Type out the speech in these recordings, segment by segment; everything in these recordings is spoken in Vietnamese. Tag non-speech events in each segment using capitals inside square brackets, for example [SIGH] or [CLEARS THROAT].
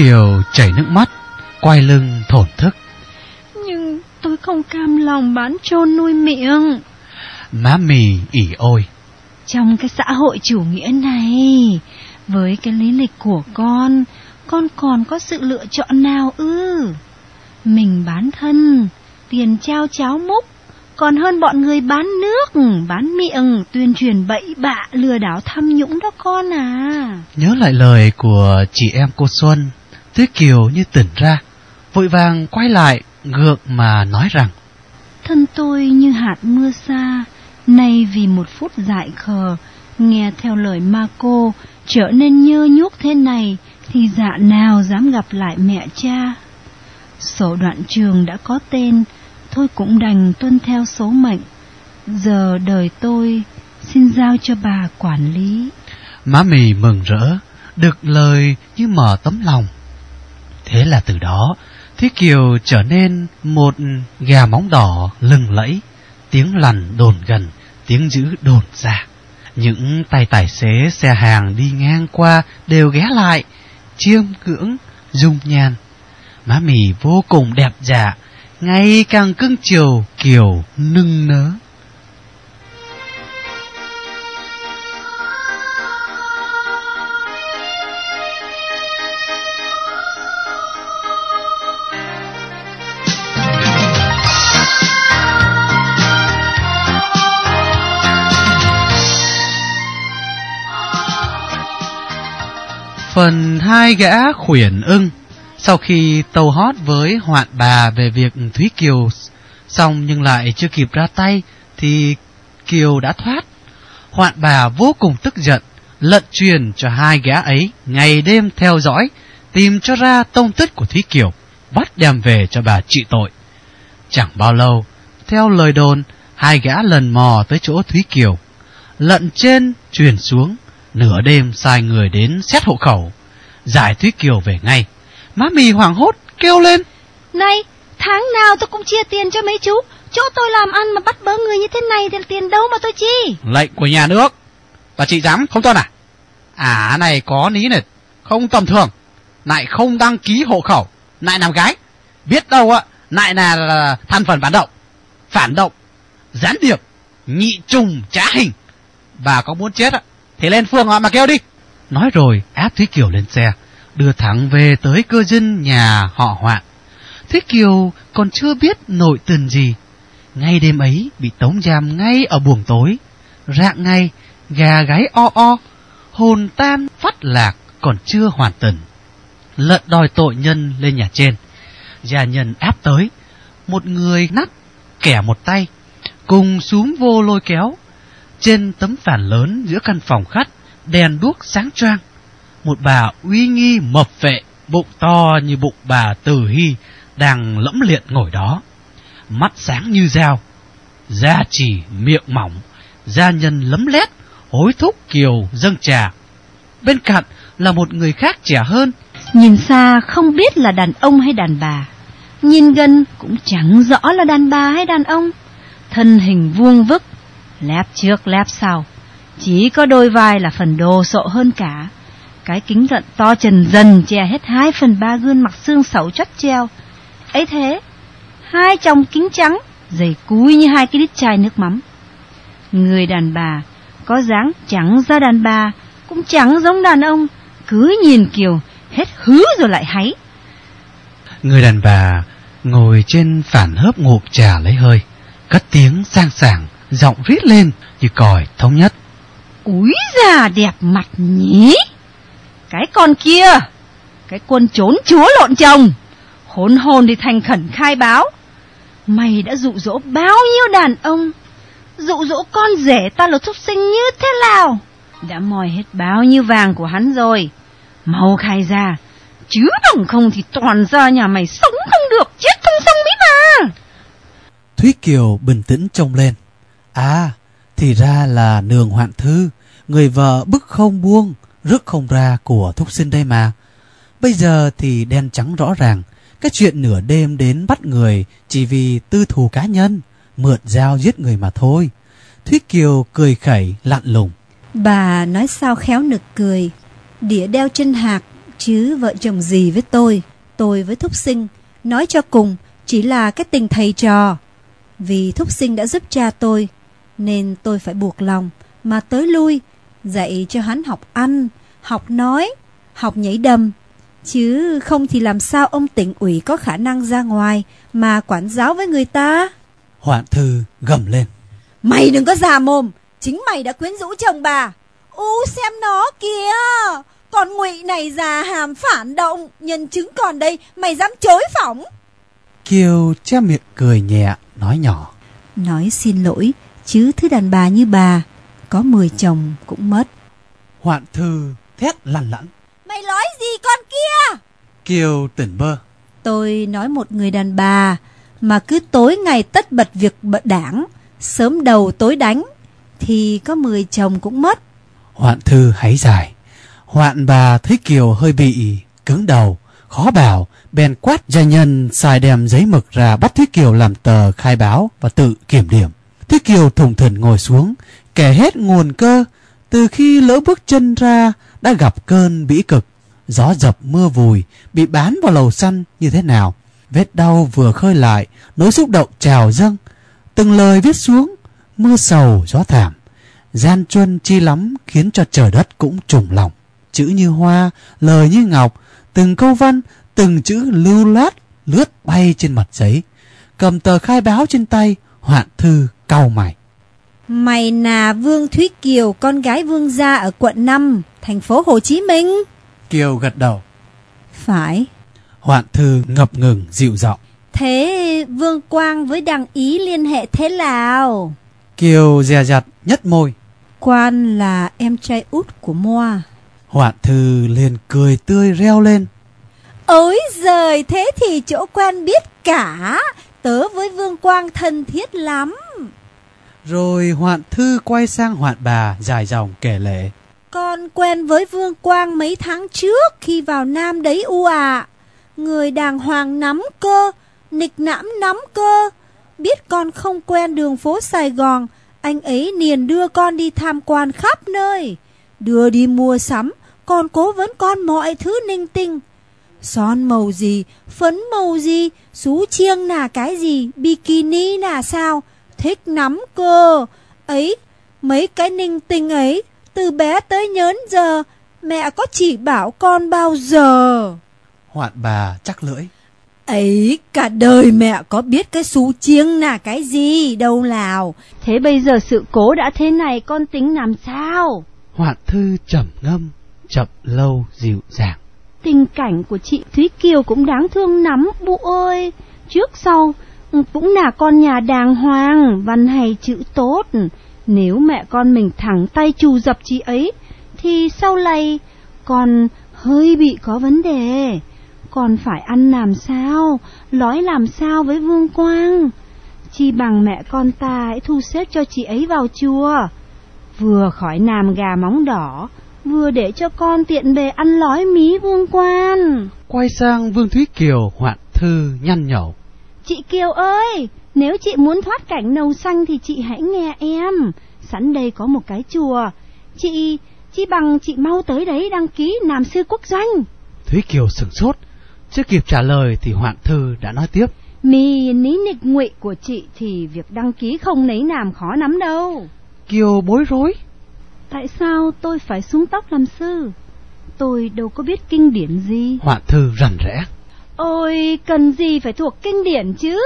Kiều chảy nước mắt, quay lưng thổn thức. Nhưng tôi không cam lòng bán trôn nuôi miệng. Má mì ỉ ôi. Trong cái xã hội chủ nghĩa này, với cái lý lịch của con, con còn có sự lựa chọn nào ư? Mình bán thân, tiền trao cháo múc, còn hơn bọn người bán nước, bán miệng, tuyên truyền bậy bạ, lừa đảo tham nhũng đó con à. Nhớ lại lời của chị em cô Xuân, Tuyết Kiều như tỉnh ra, vội vàng quay lại, gượng mà nói rằng Thân tôi như hạt mưa xa, nay vì một phút dại khờ, nghe theo lời ma cô, trở nên nhơ nhuốc thế này, thì dạ nào dám gặp lại mẹ cha. Sổ đoạn trường đã có tên, tôi cũng đành tuân theo số mệnh. Giờ đời tôi xin giao cho bà quản lý. Má mì mừng rỡ, được lời như mở tấm lòng. Thế là từ đó, Thúy Kiều trở nên một gà móng đỏ lừng lẫy, tiếng lằn đồn gần, tiếng dữ đồn ra. Những tay tài xế xe hàng đi ngang qua đều ghé lại, chiêm cưỡng, dung nhan. Má mì vô cùng đẹp dạ, ngày càng cưng chiều, kiều nưng nớ. Phần hai gã khuyển ưng. Sau khi tàu hót với hoạn bà về việc Thúy Kiều Xong nhưng lại chưa kịp ra tay, Thì Kiều đã thoát. Hoạn bà vô cùng tức giận, Lận truyền cho hai gã ấy Ngày đêm theo dõi, Tìm cho ra tông tích của Thúy Kiều, Bắt đem về cho bà trị tội. Chẳng bao lâu, Theo lời đồn, Hai gã lần mò tới chỗ Thúy Kiều, Lận trên truyền xuống Nửa đêm sai người đến xét hộ khẩu. Giải Thúy Kiều về ngay. Má mì hoảng hốt kêu lên. Này tháng nào tôi cũng chia tiền cho mấy chú. Chỗ tôi làm ăn mà bắt bớ người như thế này Thì tiền đâu mà tôi chi? Lệnh của nhà nước. Và chị dám không tuân à À này có ní này Không tầm thường. Lại không đăng ký hộ khẩu. Lại làm gái. Biết đâu ạ Lại là, là thân phần phản động. Phản động. Gián điệp. Nhị trùng trá hình. Bà có muốn chết ạ thì lên phường họ mà kêu đi. Nói rồi áp thúy kiều lên xe, đưa thẳng về tới cơ dân nhà họ hoạn thúy kiều còn chưa biết nội tình gì. Ngay đêm ấy bị tống giam ngay ở buồng tối. Rạng ngay gà gáy o o, hồn tan phát lạc, còn chưa hoàn tình. Lận đòi tội nhân lên nhà trên. Gia nhân áp tới, một người nắt kẻ một tay, cùng xuống vô lôi kéo trên tấm phản lớn giữa căn phòng khách, đèn đuốc sáng choang. Một bà uy nghi mập vệ, bụng to như bụng bà Từ Hy, đang lẫm liệt ngồi đó. Mắt sáng như dao, da chỉ miệng mỏng, da nhân lấm lét, hối thúc kiều dâng trà. Bên cạnh là một người khác trẻ hơn. Nhìn xa không biết là đàn ông hay đàn bà. Nhìn gần cũng chẳng rõ là đàn bà hay đàn ông. Thân hình vuông vức, lép trước lép sau. Chỉ có đôi vai là phần đồ sộ hơn cả. Cái kính cận to trần dần che hết hai phần ba gương mặt xương xấu chất treo. ấy thế, hai chồng kính trắng, dày cúi như hai cái đít chai nước mắm. Người đàn bà, có dáng chẳng ra đàn bà, cũng chẳng giống đàn ông, cứ nhìn kiểu hết hứ rồi lại háy. Người đàn bà ngồi trên phản hớp ngụm trà lấy hơi, cất tiếng sang sảng giọng rít lên như còi thống nhất. Úi già đẹp mặt nhỉ? Cái con kia, cái quân trốn chúa lộn chồng, hôn hồn thì thành khẩn khai báo. Mày đã dụ dỗ bao nhiêu đàn ông, dụ dỗ con rể ta là thúc sinh như thế nào? Đã mòi hết bao nhiêu vàng của hắn rồi, mau khai ra, chứ bằng không thì toàn ra nhà mày sống không được, chết không xong mỹ mà. Thúy Kiều bình tĩnh trông lên. À, thì ra là nương hoạn thư, người vợ bức không buông, rước không ra của thúc sinh đây mà. Bây giờ thì đen trắng rõ ràng, cái chuyện nửa đêm đến bắt người chỉ vì tư thù cá nhân, mượn dao giết người mà thôi. Thúy Kiều cười khẩy lặn lùng. Bà nói sao khéo nực cười, đĩa đeo trên hạc, Chứ vợ chồng gì với tôi, tôi với Thúc Sinh, nói cho cùng chỉ là cái tình thầy trò. Vì Thúc Sinh đã giúp cha tôi, nên tôi phải buộc lòng mà tới lui, dạy cho hắn học ăn, học nói, học nhảy đầm. Chứ không thì làm sao ông tỉnh ủy có khả năng ra ngoài mà quản giáo với người ta? Hoạn thư gầm lên. Mày đừng có già mồm, chính mày đã quyến rũ chồng bà. U xem nó kìa, còn ngụy này già hàm phản động, nhân chứng còn đây, mày dám chối phỏng. Kiều che miệng cười nhẹ, nói nhỏ. Nói xin lỗi, chứ thứ đàn bà như bà, có mười chồng cũng mất. Hoạn thư thét lằn lẫn. Mày nói gì con kia? Kiều tỉnh bơ. Tôi nói một người đàn bà mà cứ tối ngày tất bật việc bận đảng, sớm đầu tối đánh, thì có mười chồng cũng mất. Hoạn thư háy dài. Hoạn bà thấy Kiều hơi bị cứng đầu, khó bảo, bèn quát gia nhân xài đem giấy mực ra bắt Thúy Kiều làm tờ khai báo và tự kiểm điểm. Thế Kiều thùng thình ngồi xuống, kể hết nguồn cơ, từ khi lỡ bước chân ra đã gặp cơn bĩ cực, gió dập mưa vùi, bị bán vào lầu săn như thế nào. Vết đau vừa khơi lại, nỗi xúc động trào dâng, từng lời viết xuống, mưa sầu gió thảm. Gian truân chi lắm khiến cho trời đất cũng trùng lòng. Chữ như hoa, lời như ngọc, từng câu văn, từng chữ lưu loát lướt bay trên mặt giấy. Cầm tờ khai báo trên tay, hoạn thư cau mày. Mày là Vương Thúy Kiều, con gái Vương gia ở quận 5, thành phố Hồ Chí Minh. Kiều gật đầu. Phải. Hoạn thư ngập ngừng dịu giọng. Thế Vương Quang với đằng Ý liên hệ thế nào? Kiều dè dặt nhất môi. Quan là em trai út của Moa. Hoạn thư liền cười tươi reo lên. Ôi giời, thế thì chỗ quan biết cả. Tớ với Vương Quang thân thiết lắm. Rồi hoạn thư quay sang hoạn bà dài dòng kể lệ. Con quen với Vương Quang mấy tháng trước khi vào Nam đấy u ạ. Người đàng hoàng nắm cơ, nịch nãm nắm cơ. Biết con không quen đường phố Sài Gòn, anh ấy liền đưa con đi tham quan khắp nơi. Đưa đi mua sắm, còn cố vấn con mọi thứ ninh tinh. Son màu gì, phấn màu gì, xú chiêng là cái gì, bikini là sao, thích nắm cơ. Ấy, mấy cái ninh tinh ấy, từ bé tới nhớn giờ, mẹ có chỉ bảo con bao giờ. Hoạn bà chắc lưỡi. Ấy, cả đời mẹ có biết cái xú chiêng là cái gì đâu nào. Thế bây giờ sự cố đã thế này con tính làm sao? Hoạn thư trầm ngâm, chậm lâu dịu dàng. Tình cảnh của chị Thúy Kiều cũng đáng thương lắm, bụ ơi. Trước sau, cũng là con nhà đàng hoàng, văn hay chữ tốt. Nếu mẹ con mình thẳng tay trù dập chị ấy, thì sau này con hơi bị có vấn đề. Còn phải ăn làm sao, nói làm sao với Vương Quang. Chi bằng mẹ con ta hãy thu xếp cho chị ấy vào chùa. Vừa khỏi nàm gà móng đỏ, vừa để cho con tiện bề ăn lói mí Vương Quan. Quay sang Vương Thúy Kiều hoạn thư nhăn nhở. Chị Kiều ơi, nếu chị muốn thoát cảnh nâu xanh thì chị hãy nghe em. Sẵn đây có một cái chùa. Chị, chị bằng chị mau tới đấy đăng ký làm sư quốc doanh. Thúy Kiều sửng sốt, chưa kịp trả lời thì hoạn thư đã nói tiếp. Mì ní nịch ngụy của chị thì việc đăng ký không lấy làm khó lắm đâu. Kiều bối rối. Tại sao tôi phải súng tóc làm sư? Tôi đâu có biết kinh điển gì. Hoạn thư rằn rẽ. Ôi, cần gì phải thuộc kinh điển chứ?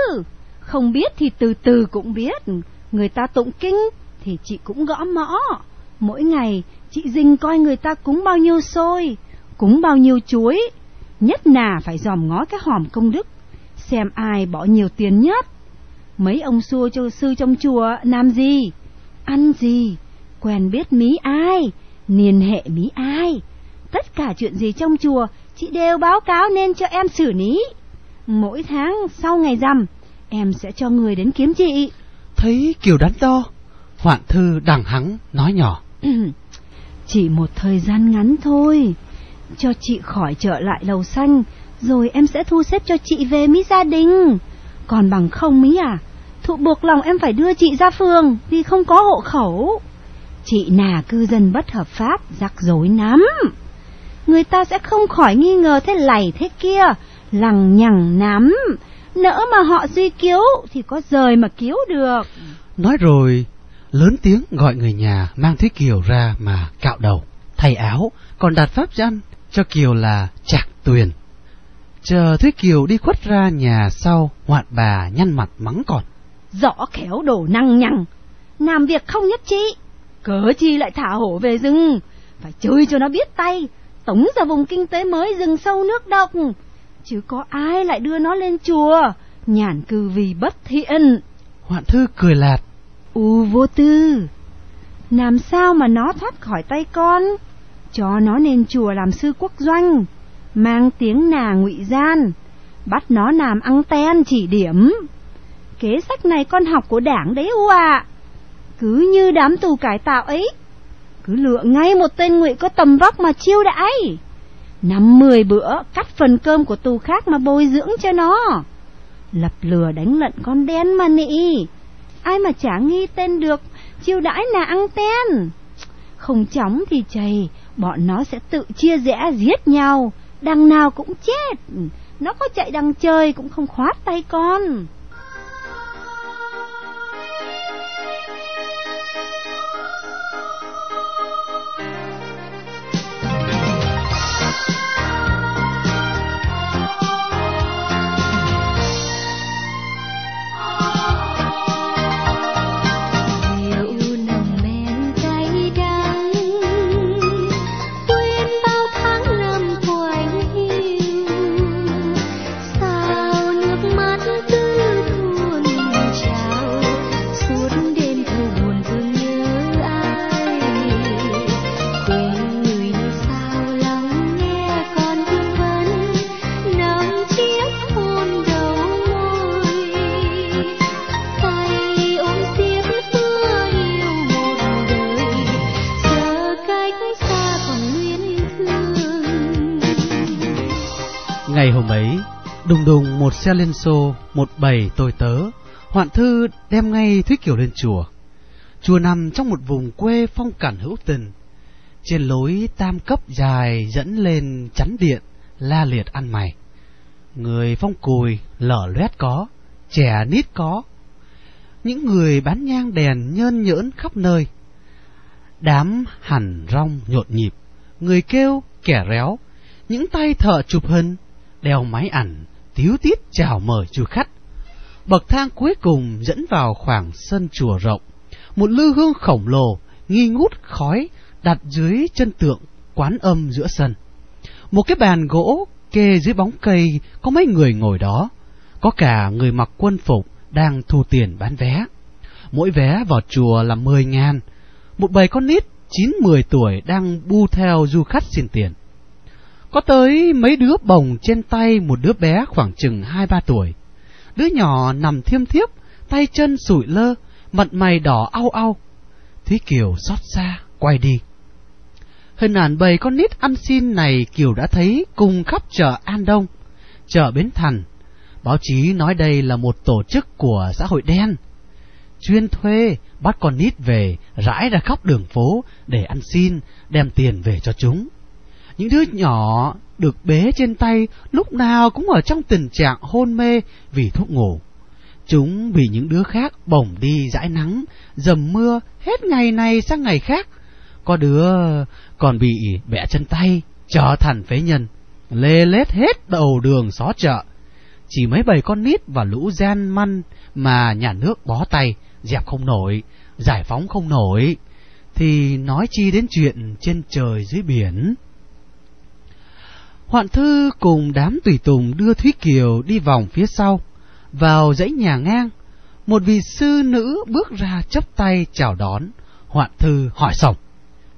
Không biết thì từ từ cũng biết. Người ta tụng kinh thì chị cũng gõ mõ. Mỗi ngày chị dình coi người ta cúng bao nhiêu xôi, cúng bao nhiêu chuối. Nhất là phải dòm ngó cái hòm công đức, xem ai bỏ nhiều tiền nhất. Mấy ông xua cho sư trong chùa làm gì, ăn gì, quen biết mí ai, niên hệ mí ai. Tất cả chuyện gì trong chùa chị đều báo cáo nên cho em xử lý. Mỗi tháng sau ngày rằm, em sẽ cho người đến kiếm chị. Thấy Kiều đắn đo, Hoạn Thư đằng hắng nói nhỏ. [CLEARS THROAT] Chỉ một thời gian ngắn thôi, cho chị khỏi trở lại lầu xanh, rồi em sẽ thu xếp cho chị về Mỹ gia đình. Còn bằng không Mỹ à, thụ buộc lòng em phải đưa chị ra phường vì không có hộ khẩu. Chị là cư dân bất hợp pháp, rắc rối lắm. người ta sẽ không khỏi nghi ngờ thế lầy thế kia, lằng nhằng nắm. Nỡ mà họ suy cứu thì có rời mà cứu được. Nói rồi, lớn tiếng gọi người nhà mang Thúy Kiều ra mà cạo đầu, thay áo, còn đặt pháp danh cho Kiều là Trạc Tuyền. Chờ Thúy Kiều đi khuất ra nhà sau, hoạn bà nhăn mặt mắng còn. Rõ khéo đổ năng nhằng, làm việc không nhất trí, cớ chi lại thả hổ về rừng, phải chơi cho nó biết tay, tống ra vùng kinh tế mới rừng sâu nước độc, chứ có ai lại đưa nó lên chùa, nhàn cư vì bất thiện. Hoạn thư cười lạt. U vô tư, làm sao mà nó thoát khỏi tay con? Cho nó lên chùa làm sư quốc doanh, mang tiếng nà ngụy gian, bắt nó làm ăn ten chỉ điểm. Kế sách này con học của đảng đấy u ạ. Cứ như đám tù cải tạo ấy, cứ lựa ngay một tên ngụy có tầm vóc mà chiêu đãi. Năm mười bữa cắt phần cơm của tù khác mà bồi dưỡng cho nó. Lập lừa đánh lận con đen mà nị. Ai mà chả nghi tên được, chiêu đãi là ăn ten. Không chóng thì chày, bọn nó sẽ tự chia rẽ giết nhau, đằng nào cũng chết. Nó có chạy đằng trời cũng không khoát tay con. Đùng đùng một xe lên xô, một bầy tôi tớ, hoạn thư đem ngay Thúy Kiều lên chùa. Chùa nằm trong một vùng quê phong cảnh hữu tình. Trên lối tam cấp dài dẫn lên chắn điện, la liệt ăn mày. Người phong cùi, lở loét có, trẻ nít có. Những người bán nhang đèn nhơn nhỡn khắp nơi. Đám hẳn rong nhộn nhịp, người kêu, kẻ réo, những tay thợ chụp hình, đeo máy ảnh, tiếu tiết chào mời du khách. Bậc thang cuối cùng dẫn vào khoảng sân chùa rộng, một lư hương khổng lồ, nghi ngút khói, đặt dưới chân tượng quán âm giữa sân. Một cái bàn gỗ kê dưới bóng cây có mấy người ngồi đó, có cả người mặc quân phục đang thu tiền bán vé. Mỗi vé vào chùa là 10 ngàn, một bầy con nít 9-10 tuổi đang bu theo du khách xin tiền. Có tới mấy đứa bồng trên tay một đứa bé khoảng chừng hai ba tuổi. Đứa nhỏ nằm thiêm thiếp, tay chân sủi lơ, mặt mày đỏ au au. Thúy Kiều xót xa, quay đi. Hình ảnh bầy con nít ăn xin này Kiều đã thấy cùng khắp chợ An Đông, chợ Bến Thành. Báo chí nói đây là một tổ chức của xã hội đen. Chuyên thuê, bắt con nít về, rải ra khắp đường phố để ăn xin, đem tiền về cho chúng. Những đứa nhỏ được bế trên tay lúc nào cũng ở trong tình trạng hôn mê vì thuốc ngủ. Chúng bị những đứa khác bổng đi dãi nắng, dầm mưa hết ngày này sang ngày khác. Có đứa còn bị bẻ chân tay, trở thành phế nhân, lê lết hết đầu đường xó chợ. Chỉ mấy bầy con nít và lũ gian măn mà nhà nước bó tay, dẹp không nổi, giải phóng không nổi, thì nói chi đến chuyện trên trời dưới biển. Hoạn thư cùng đám tùy tùng đưa Thúy Kiều đi vòng phía sau, vào dãy nhà ngang. Một vị sư nữ bước ra chấp tay chào đón. Hoạn thư hỏi xong.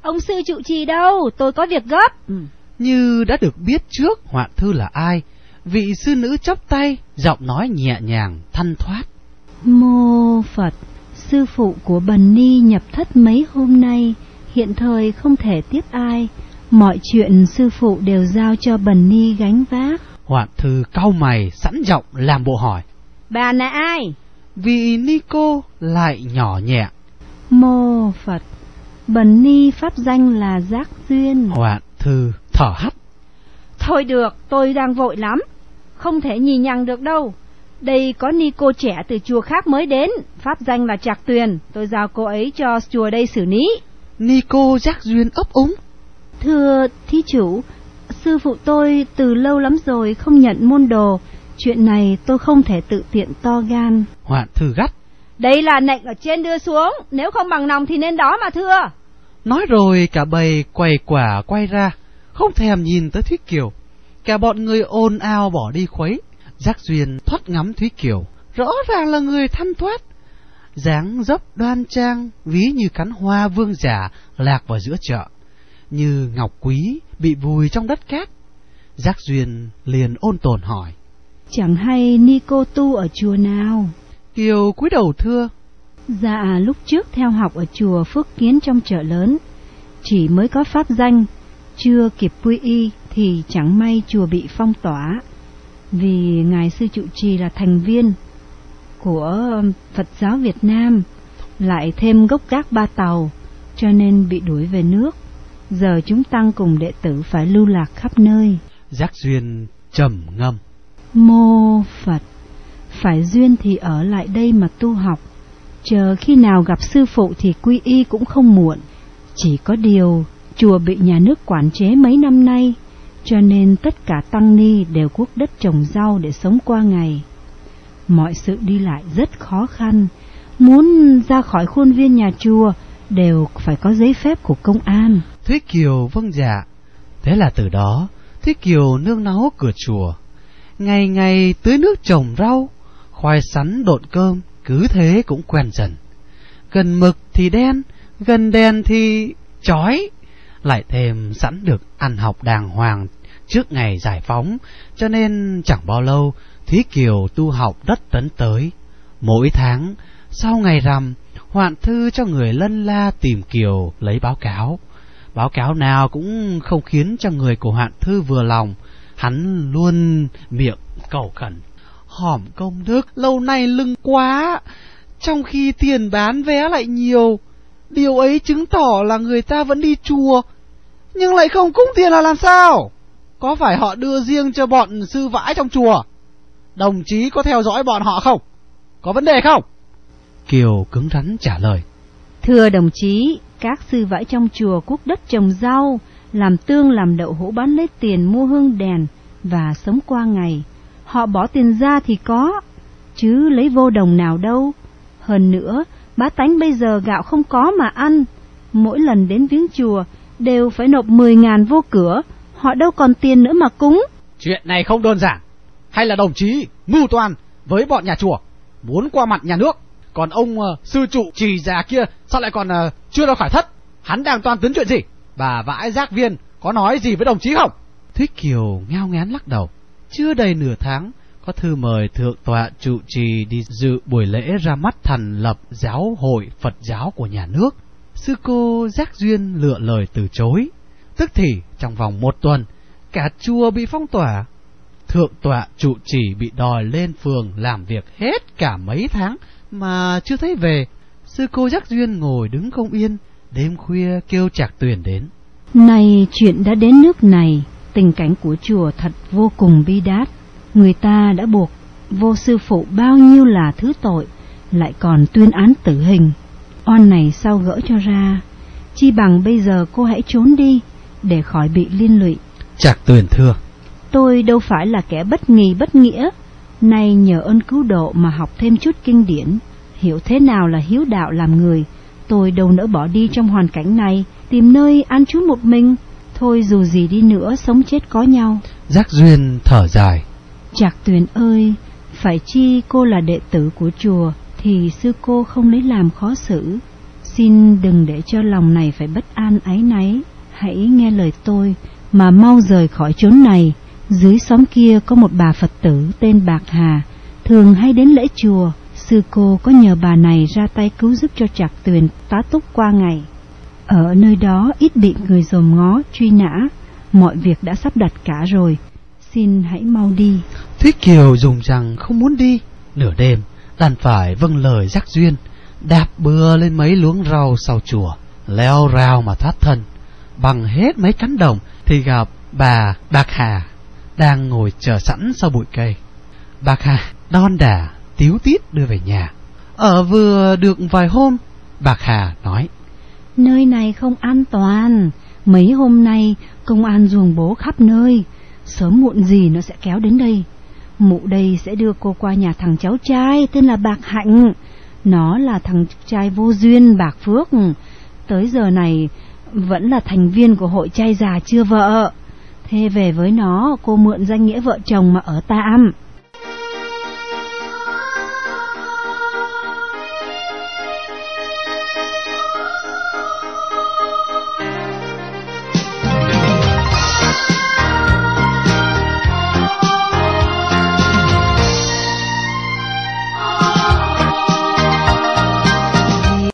Ông sư trụ trì đâu? Tôi có việc gấp. Ừ. Như đã được biết trước hoạn thư là ai, vị sư nữ chấp tay, giọng nói nhẹ nhàng, thanh thoát. Mô Phật, sư phụ của Bần Ni nhập thất mấy hôm nay, hiện thời không thể tiếp ai. Mọi chuyện sư phụ đều giao cho Bần Ni gánh vác. Hoạn thư cau mày sẵn giọng làm bộ hỏi. Bà là ai? Vị ni cô lại nhỏ nhẹ. Mô Phật, Bần Ni pháp danh là Giác Duyên. Hoạn thư thở hắt Thôi được, tôi đang vội lắm. Không thể nhì nhằng được đâu. Đây có ni cô trẻ từ chùa khác mới đến, pháp danh là Trạc Tuyền, tôi giao cô ấy cho chùa đây xử lý. Ni cô giác duyên ấp úng. Thưa thí chủ, sư phụ tôi từ lâu lắm rồi không nhận môn đồ, chuyện này tôi không thể tự tiện to gan. Hoạn thư gắt. Đây là nệnh ở trên đưa xuống, nếu không bằng lòng thì nên đó mà thưa. Nói rồi cả bầy quầy quả quay ra, không thèm nhìn tới Thúy Kiều. Cả bọn người ồn ào bỏ đi khuấy. Giác Duyên thoát ngắm Thúy Kiều, rõ ràng là người thanh thoát. dáng dấp đoan trang, ví như cắn hoa vương giả lạc vào giữa chợ. Như ngọc quý bị vùi trong đất cát. Giác Duyên liền ôn tồn hỏi. Chẳng hay ni cô tu ở chùa nào? Kiều cúi đầu thưa. Dạ lúc trước theo học ở chùa Phước Kiến trong chợ lớn, chỉ mới có pháp danh, chưa kịp quy y thì chẳng may chùa bị phong tỏa, vì Ngài Sư Trụ Trì là thành viên của Phật giáo Việt Nam, lại thêm gốc gác ba tàu, cho nên bị đuổi về nước. Giờ chúng tăng cùng đệ tử phải lưu lạc khắp nơi. Giác duyên trầm ngâm. Mô Phật, phải duyên thì ở lại đây mà tu học, chờ khi nào gặp sư phụ thì quy y cũng không muộn. Chỉ có điều, chùa bị nhà nước quản chế mấy năm nay, cho nên tất cả tăng ni đều cuốc đất trồng rau để sống qua ngày. Mọi sự đi lại rất khó khăn, muốn ra khỏi khuôn viên nhà chùa đều phải có giấy phép của công an. Thúy Kiều vâng dạ. Thế là từ đó, Thúy Kiều nương náu cửa chùa. Ngày ngày tưới nước trồng rau, khoai sắn độn cơm, cứ thế cũng quen dần. Gần mực thì đen, gần đen thì chói. Lại thêm sẵn được ăn học đàng hoàng trước ngày giải phóng, cho nên chẳng bao lâu Thúy Kiều tu học đất tấn tới. Mỗi tháng, sau ngày rằm, hoạn thư cho người lân la tìm Kiều lấy báo cáo. Báo cáo nào cũng không khiến cho người của hoạn thư vừa lòng, hắn luôn miệng cầu khẩn. Hỏm công đức, lâu nay lưng quá, trong khi tiền bán vé lại nhiều. Điều ấy chứng tỏ là người ta vẫn đi chùa, nhưng lại không cúng tiền là làm sao? Có phải họ đưa riêng cho bọn sư vãi trong chùa? Đồng chí có theo dõi bọn họ không? Có vấn đề không? Kiều cứng rắn trả lời. Thưa đồng chí, các sư vãi trong chùa cuốc đất trồng rau, làm tương làm đậu hũ bán lấy tiền mua hương đèn và sống qua ngày. Họ bỏ tiền ra thì có, chứ lấy vô đồng nào đâu. Hơn nữa, bá tánh bây giờ gạo không có mà ăn. Mỗi lần đến viếng chùa đều phải nộp 10 ngàn vô cửa, họ đâu còn tiền nữa mà cúng. Chuyện này không đơn giản. Hay là đồng chí mưu toan với bọn nhà chùa, muốn qua mặt nhà nước. Còn ông uh, sư trụ trì già kia sao lại còn uh, chưa ra khỏi thất? Hắn đang toan tính chuyện gì? Bà vãi giác viên có nói gì với đồng chí không? Thích Kiều ngao ngán lắc đầu. Chưa đầy nửa tháng, có thư mời thượng tọa trụ trì đi dự buổi lễ ra mắt thành lập giáo hội Phật giáo của nhà nước. Sư cô giác duyên lựa lời từ chối. Tức thì trong vòng một tuần, cả chùa bị phong tỏa. Thượng tọa trụ trì bị đòi lên phường làm việc hết cả mấy tháng mà chưa thấy về. Sư cô giác duyên ngồi đứng không yên, đêm khuya kêu chạc tuyển đến. Này chuyện đã đến nước này, tình cảnh của chùa thật vô cùng bi đát. Người ta đã buộc vô sư phụ bao nhiêu là thứ tội, lại còn tuyên án tử hình. Oan này sao gỡ cho ra, chi bằng bây giờ cô hãy trốn đi, để khỏi bị liên lụy. Chạc tuyển thưa. Tôi đâu phải là kẻ bất nghi bất nghĩa, nay nhờ ơn cứu độ mà học thêm chút kinh điển, hiểu thế nào là hiếu đạo làm người, tôi đâu nỡ bỏ đi trong hoàn cảnh này, tìm nơi an trú một mình. Thôi dù gì đi nữa, sống chết có nhau. Giác duyên thở dài. Chạc tuyền ơi, phải chi cô là đệ tử của chùa, thì sư cô không lấy làm khó xử. Xin đừng để cho lòng này phải bất an ái náy, hãy nghe lời tôi mà mau rời khỏi chốn này. Dưới xóm kia có một bà Phật tử tên Bạc Hà, thường hay đến lễ chùa, sư cô có nhờ bà này ra tay cứu giúp cho Trạc Tuyền tá túc qua ngày. Ở nơi đó ít bị người dòm ngó, truy nã, mọi việc đã sắp đặt cả rồi, xin hãy mau đi. Thúy Kiều dùng rằng không muốn đi, nửa đêm, đàn phải vâng lời giác duyên, đạp bừa lên mấy luống rau sau chùa, leo rào mà thoát thân. Bằng hết mấy cánh đồng thì gặp bà Bạc Hà, đang ngồi chờ sẵn sau bụi cây. Bà Hà đon đà, tiếu tít đưa về nhà. Ở vừa được vài hôm, bà Hà nói. Nơi này không an toàn, mấy hôm nay công an ruồng bố khắp nơi, sớm muộn gì nó sẽ kéo đến đây. Mụ đây sẽ đưa cô qua nhà thằng cháu trai tên là Bạc Hạnh. Nó là thằng trai vô duyên Bạc Phước. Tới giờ này vẫn là thành viên của hội trai già chưa vợ. Thế về với nó cô mượn danh nghĩa vợ chồng mà ở tạm.